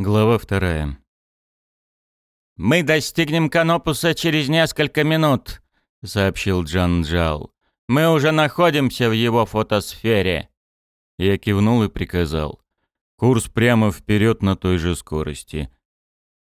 Глава вторая. «Мы достигнем Канопуса через несколько минут», — сообщил Джан Джал. «Мы уже находимся в его фотосфере». Я кивнул и приказал. Курс прямо вперед на той же скорости.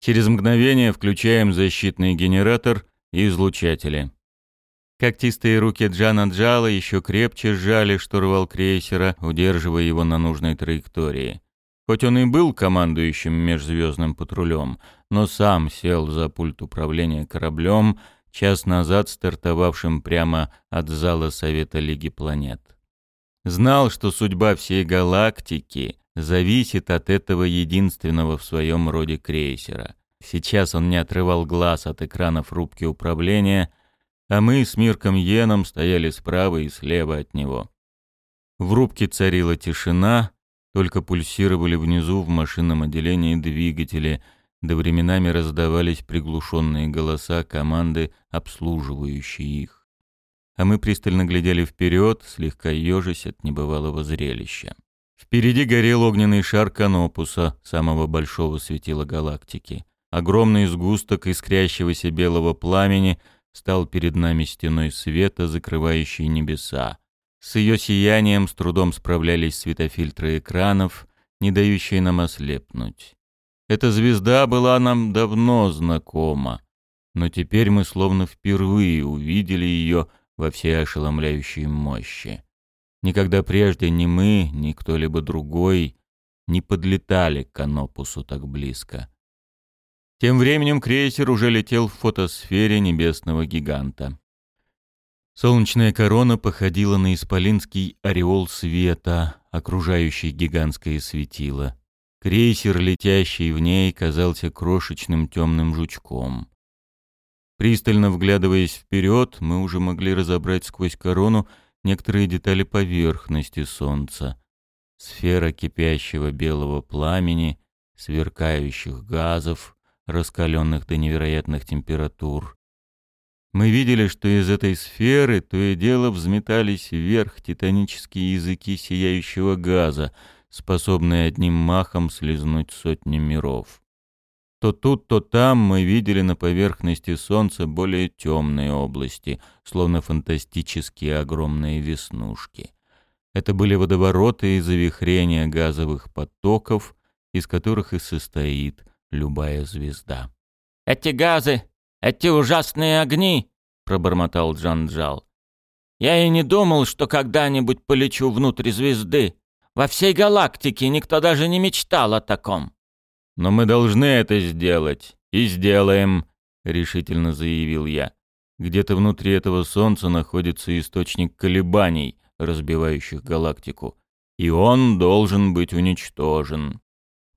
Через мгновение включаем защитный генератор и излучатели. Когтистые руки Джана Джала еще крепче сжали штурвал крейсера, удерживая его на нужной траектории. Хоть он и был командующим межзвездным патрулем, но сам сел за пульт управления кораблем, час назад стартовавшим прямо от зала Совета Лиги Планет. Знал, что судьба всей галактики зависит от этого единственного в своем роде крейсера. Сейчас он не отрывал глаз от экранов рубки управления, а мы с Мирком Йеном стояли справа и слева от него. В рубке царила тишина, только пульсировали внизу в машинном отделении двигатели, да временами раздавались приглушенные голоса команды, обслуживающие их. А мы пристально глядели вперед, слегка ежась от небывалого зрелища. Впереди горел огненный шар Канопуса, самого большого светила галактики. Огромный сгусток искрящегося белого пламени стал перед нами стеной света, закрывающей небеса. С ее сиянием с трудом справлялись светофильтры экранов, не дающие нам ослепнуть. Эта звезда была нам давно знакома, но теперь мы словно впервые увидели ее во всей ошеломляющей мощи. Никогда прежде ни мы, ни кто-либо другой не подлетали к Канопусу так близко. Тем временем крейсер уже летел в фотосфере небесного гиганта. Солнечная корона походила на исполинский ореол света, окружающий гигантское светило. Крейсер, летящий в ней, казался крошечным темным жучком. Пристально вглядываясь вперед, мы уже могли разобрать сквозь корону некоторые детали поверхности Солнца. Сфера кипящего белого пламени, сверкающих газов, раскаленных до невероятных температур, мы видели, что из этой сферы то и дело взметались вверх титанические языки сияющего газа, способные одним махом слезнуть сотни миров. То тут, то там мы видели на поверхности Солнца более темные области, словно фантастические огромные веснушки. Это были водовороты и завихрения газовых потоков, из которых и состоит любая звезда. «Эти газы эти ужасные огни!» — пробормотал Джан-Джал. «Я и не думал, что когда-нибудь полечу внутрь звезды. Во всей галактике никто даже не мечтал о таком». «Но мы должны это сделать. И сделаем», — решительно заявил я. «Где-то внутри этого Солнца находится источник колебаний, разбивающих галактику. И он должен быть уничтожен.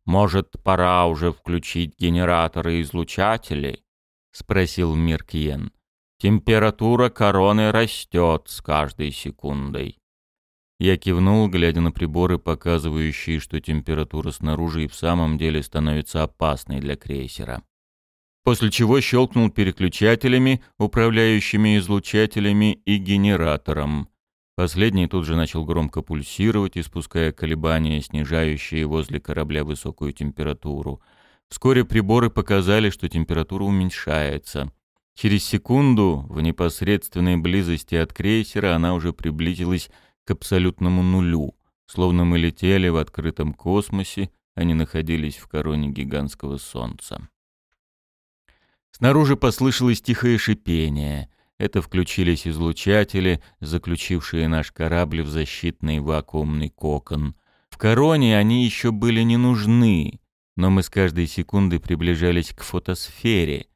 Может, пора уже включить генераторы-излучатели?» Спросил Миркьен. Температура короны растет с каждой секундой. Я кивнул, глядя на приборы, показывающие, что температура снаружи и в самом деле становится опасной для крейсера. После чего щелкнул переключателями, управляющими излучателями и генератором. Последний тут же начал громко пульсировать, испуская колебания, снижающие возле корабля высокую температуру — Вскоре приборы показали, что температура уменьшается. Через секунду, в непосредственной близости от крейсера, она уже приблизилась к абсолютному нулю, словно мы летели в открытом космосе, а не находились в короне гигантского солнца. Снаружи послышалось тихое шипение. Это включились излучатели, заключившие наш корабль в защитный вакуумный кокон. В короне они еще были не нужны, но мы с каждой секундой приближались к фотосфере.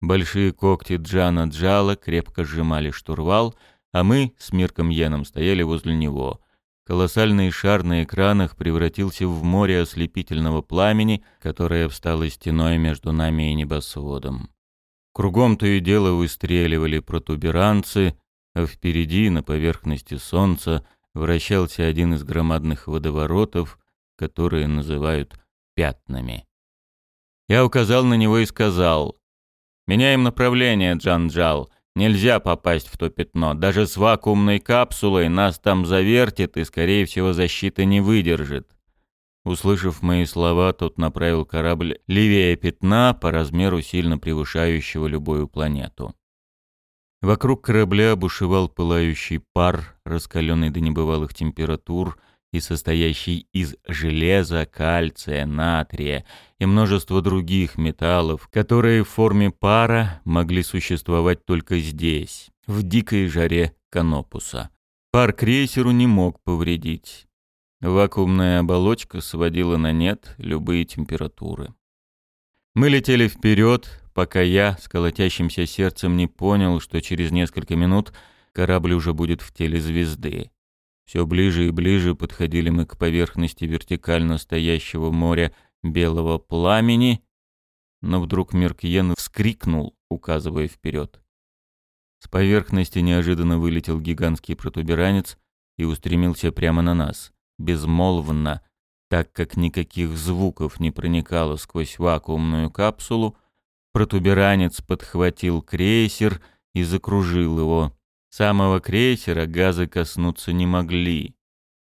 Большие когти Джана Джала крепко сжимали штурвал, а мы с Мирком Яном стояли возле него. Колоссальный шар на экранах превратился в море ослепительного пламени, которое встало стеной между нами и небосводом. Кругом то и дело выстреливали протуберанцы, а впереди, на поверхности солнца, вращался один из громадных водоворотов, которые называют пятнами. Я указал на него и сказал, «Меняем направление, Джан-Джал. Нельзя попасть в то пятно. Даже с вакуумной капсулой нас там завертит и, скорее всего, защита не выдержит». Услышав мои слова, тот направил корабль левее пятна по размеру сильно превышающего любую планету. Вокруг корабля бушевал пылающий пар, раскаленный до небывалых температур и состоящий из железа, кальция, натрия и множества других металлов, которые в форме пара могли существовать только здесь, в дикой жаре Канопуса. Пар крейсеру не мог повредить. Вакуумная оболочка сводила на нет любые температуры. Мы летели вперед, пока я с колотящимся сердцем не понял, что через несколько минут корабль уже будет в теле звезды. Все ближе и ближе подходили мы к поверхности вертикально стоящего моря белого пламени, но вдруг Меркьен вскрикнул, указывая вперед. С поверхности неожиданно вылетел гигантский протуберанец и устремился прямо на нас безмолвно, так как никаких звуков не проникало сквозь вакуумную капсулу, протуберанец подхватил крейсер и закружил его. Самого крейсера газы коснуться не могли,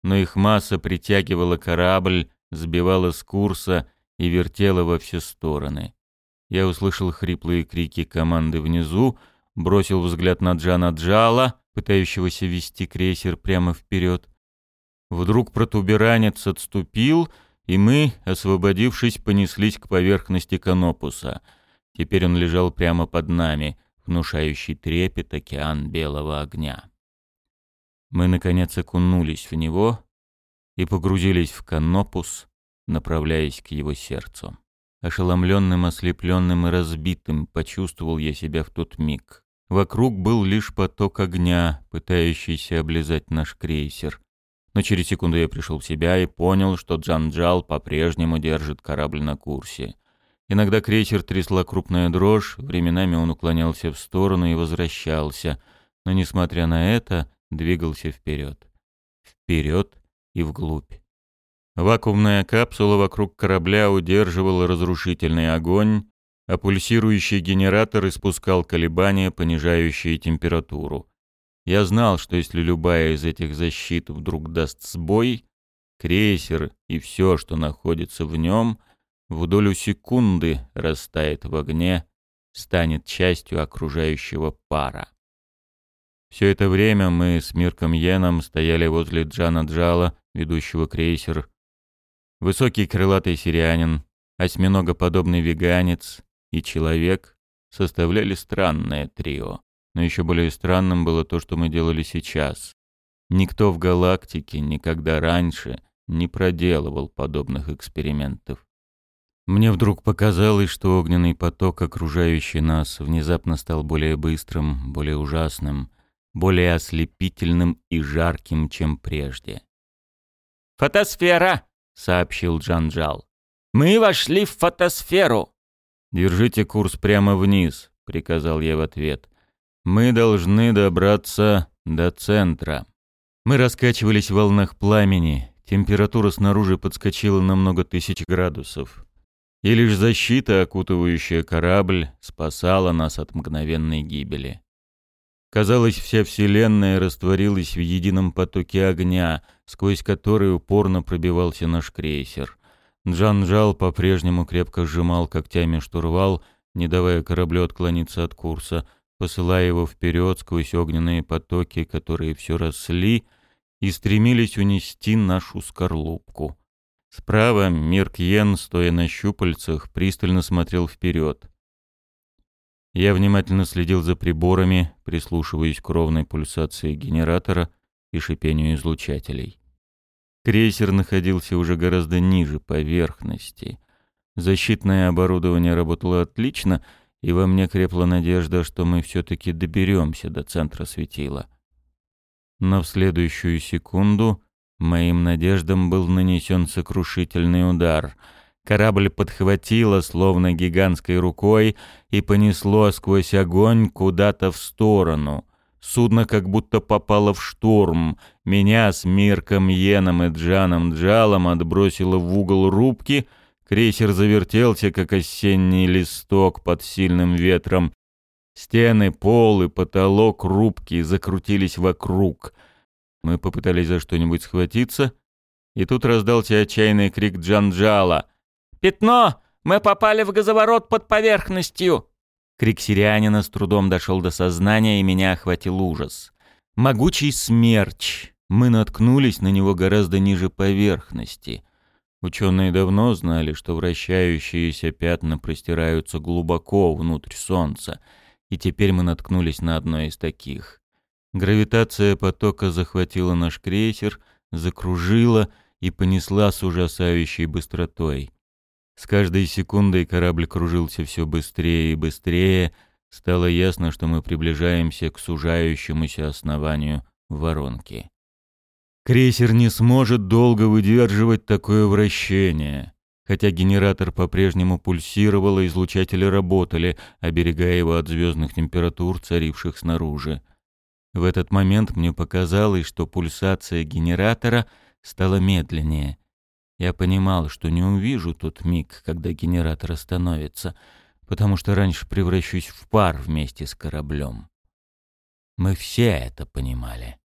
но их масса притягивала корабль, сбивала с курса и вертела во все стороны. Я услышал хриплые крики команды внизу, бросил взгляд на Джана Джала, пытающегося вести крейсер прямо вперед, Вдруг протуберанец отступил, и мы, освободившись, понеслись к поверхности Канопуса. Теперь он лежал прямо под нами, внушающий трепет океан белого огня. Мы, наконец, окунулись в него и погрузились в Канопус, направляясь к его сердцу. Ошеломленным, ослепленным и разбитым почувствовал я себя в тот миг. Вокруг был лишь поток огня, пытающийся облизать наш крейсер но через секунду я пришел в себя и понял, что Джанджал по-прежнему держит корабль на курсе. Иногда крейсер трясла крупная дрожь, временами он уклонялся в сторону и возвращался, но, несмотря на это, двигался вперед. Вперед и вглубь. Вакуумная капсула вокруг корабля удерживала разрушительный огонь, а пульсирующий генератор испускал колебания, понижающие температуру. Я знал, что если любая из этих защит вдруг даст сбой, крейсер и все, что находится в нем, в долю секунды растает в огне, станет частью окружающего пара. Все это время мы с Мирком Йеном стояли возле Джана Джала, ведущего крейсер. Высокий крылатый сирианин, осьминогоподобный веганец и человек составляли странное трио. Но еще более странным было то, что мы делали сейчас. Никто в галактике никогда раньше не проделывал подобных экспериментов. Мне вдруг показалось, что огненный поток, окружающий нас, внезапно стал более быстрым, более ужасным, более ослепительным и жарким, чем прежде. «Фотосфера!» — сообщил Джанджал. «Мы вошли в фотосферу!» «Держите курс прямо вниз», — приказал я в ответ. Мы должны добраться до центра. Мы раскачивались в волнах пламени, температура снаружи подскочила на много тысяч градусов. И лишь защита, окутывающая корабль, спасала нас от мгновенной гибели. Казалось, вся Вселенная растворилась в едином потоке огня, сквозь который упорно пробивался наш крейсер. Джан-Жал по-прежнему крепко сжимал когтями штурвал, не давая кораблю отклониться от курса, посылая его вперед сквозь огненные потоки, которые все росли и стремились унести нашу скорлупку. Справа Миркьен, стоя на щупальцах, пристально смотрел вперед. Я внимательно следил за приборами, прислушиваясь к ровной пульсации генератора и шипению излучателей. Крейсер находился уже гораздо ниже поверхности. Защитное оборудование работало отлично — и во мне крепла надежда, что мы все-таки доберемся до центра светила. Но в следующую секунду моим надеждам был нанесен сокрушительный удар. Корабль подхватило, словно гигантской рукой, и понесло сквозь огонь куда-то в сторону. Судно как будто попало в шторм. Меня с Мирком Йеном и Джаном Джалом отбросило в угол рубки — Крейсер завертелся, как осенний листок под сильным ветром. Стены, пол и потолок рубки закрутились вокруг. Мы попытались за что-нибудь схватиться, И тут раздался отчаянный крик Джанджала. «Пятно! Мы попали в газоворот под поверхностью!» Крик сирианина с трудом дошел до сознания, и меня охватил ужас. Могучий смерч. Мы наткнулись на него гораздо ниже поверхности. Ученые давно знали, что вращающиеся пятна простираются глубоко внутрь Солнца, и теперь мы наткнулись на одно из таких. Гравитация потока захватила наш крейсер, закружила и понесла с ужасающей быстротой. С каждой секундой корабль кружился все быстрее и быстрее. Стало ясно, что мы приближаемся к сужающемуся основанию воронки. Крейсер не сможет долго выдерживать такое вращение. Хотя генератор по-прежнему пульсировал, и излучатели работали, оберегая его от звездных температур, царивших снаружи. В этот момент мне показалось, что пульсация генератора стала медленнее. Я понимал, что не увижу тот миг, когда генератор остановится, потому что раньше превращусь в пар вместе с кораблем. Мы все это понимали.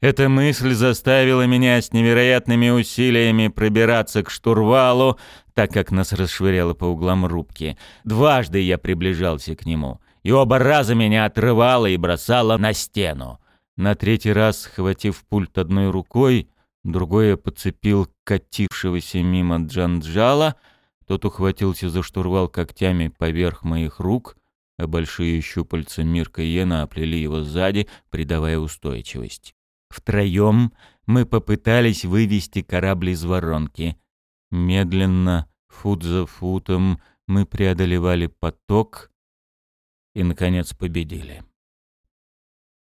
Эта мысль заставила меня с невероятными усилиями пробираться к штурвалу, так как нас расшвыряло по углам рубки. Дважды я приближался к нему, и оба раза меня отрывало и бросало на стену. На третий раз, схватив пульт одной рукой, другой я подцепил катившегося мимо Джанджала, тот ухватился за штурвал когтями поверх моих рук, а большие щупальца Мирка Йена оплели его сзади, придавая устойчивость. Втроем мы попытались вывести корабль из воронки. Медленно, фут за футом, мы преодолевали поток и, наконец, победили.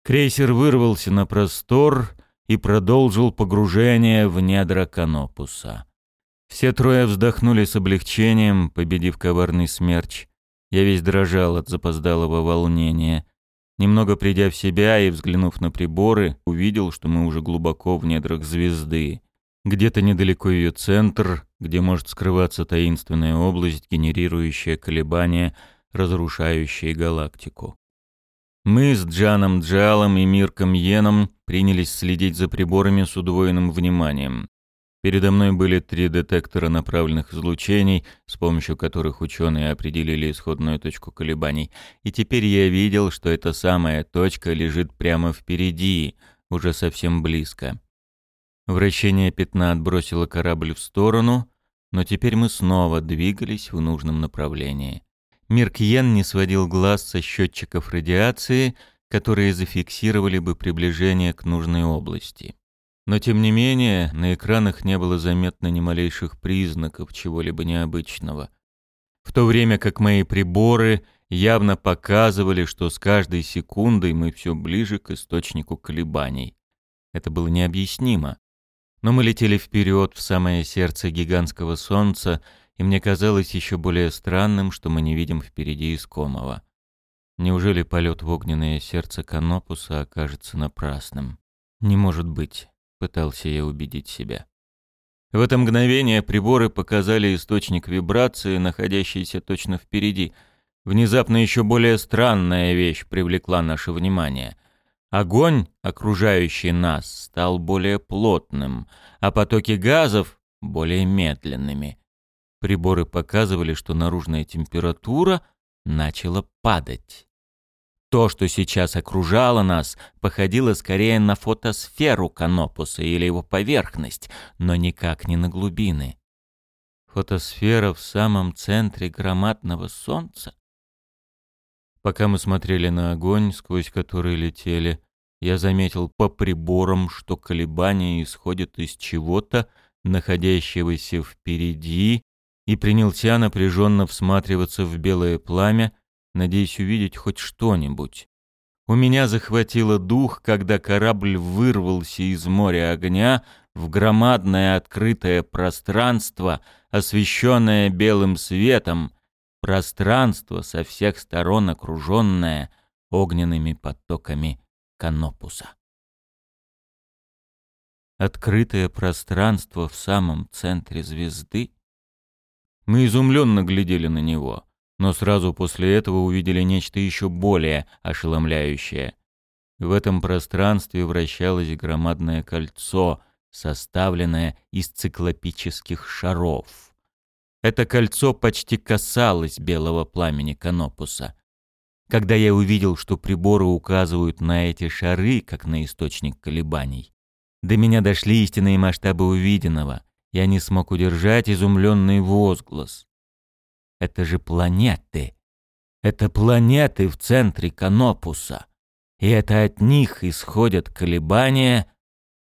Крейсер вырвался на простор и продолжил погружение в недра Канопуса. Все трое вздохнули с облегчением, победив коварный смерч. Я весь дрожал от запоздалого волнения. Немного придя в себя и взглянув на приборы, увидел, что мы уже глубоко в недрах звезды. Где-то недалеко ее центр, где может скрываться таинственная область, генерирующая колебания, разрушающие галактику. Мы с Джаном Джалом и Мирком Йеном принялись следить за приборами с удвоенным вниманием. Передо мной были три детектора направленных излучений, с помощью которых ученые определили исходную точку колебаний. И теперь я видел, что эта самая точка лежит прямо впереди, уже совсем близко. Вращение пятна отбросило корабль в сторону, но теперь мы снова двигались в нужном направлении. Миркьен не сводил глаз со счетчиков радиации, которые зафиксировали бы приближение к нужной области. Но тем не менее, на экранах не было заметно ни малейших признаков чего-либо необычного. В то время как мои приборы явно показывали, что с каждой секундой мы все ближе к источнику колебаний. Это было необъяснимо. Но мы летели вперед в самое сердце гигантского солнца, и мне казалось еще более странным, что мы не видим впереди искомого. Неужели полет в огненное сердце Канопуса окажется напрасным? Не может быть. Пытался я убедить себя. В это мгновение приборы показали источник вибрации, находящийся точно впереди. Внезапно еще более странная вещь привлекла наше внимание. Огонь, окружающий нас, стал более плотным, а потоки газов — более медленными. Приборы показывали, что наружная температура начала падать. То, что сейчас окружало нас, походило скорее на фотосферу Канопуса или его поверхность, но никак не на глубины. Фотосфера в самом центре громадного солнца? Пока мы смотрели на огонь, сквозь который летели, я заметил по приборам, что колебания исходят из чего-то, находящегося впереди, и принялся напряженно всматриваться в белое пламя, надеясь увидеть хоть что-нибудь. У меня захватило дух, когда корабль вырвался из моря огня в громадное открытое пространство, освещенное белым светом, пространство со всех сторон окруженное огненными потоками канопуса. Открытое пространство в самом центре звезды. Мы изумленно глядели на него но сразу после этого увидели нечто еще более ошеломляющее. В этом пространстве вращалось громадное кольцо, составленное из циклопических шаров. Это кольцо почти касалось белого пламени Канопуса. Когда я увидел, что приборы указывают на эти шары, как на источник колебаний, до меня дошли истинные масштабы увиденного. Я не смог удержать изумленный возглас. Это же планеты. Это планеты в центре Канопуса. И это от них исходят колебания,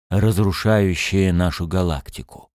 разрушающие нашу галактику.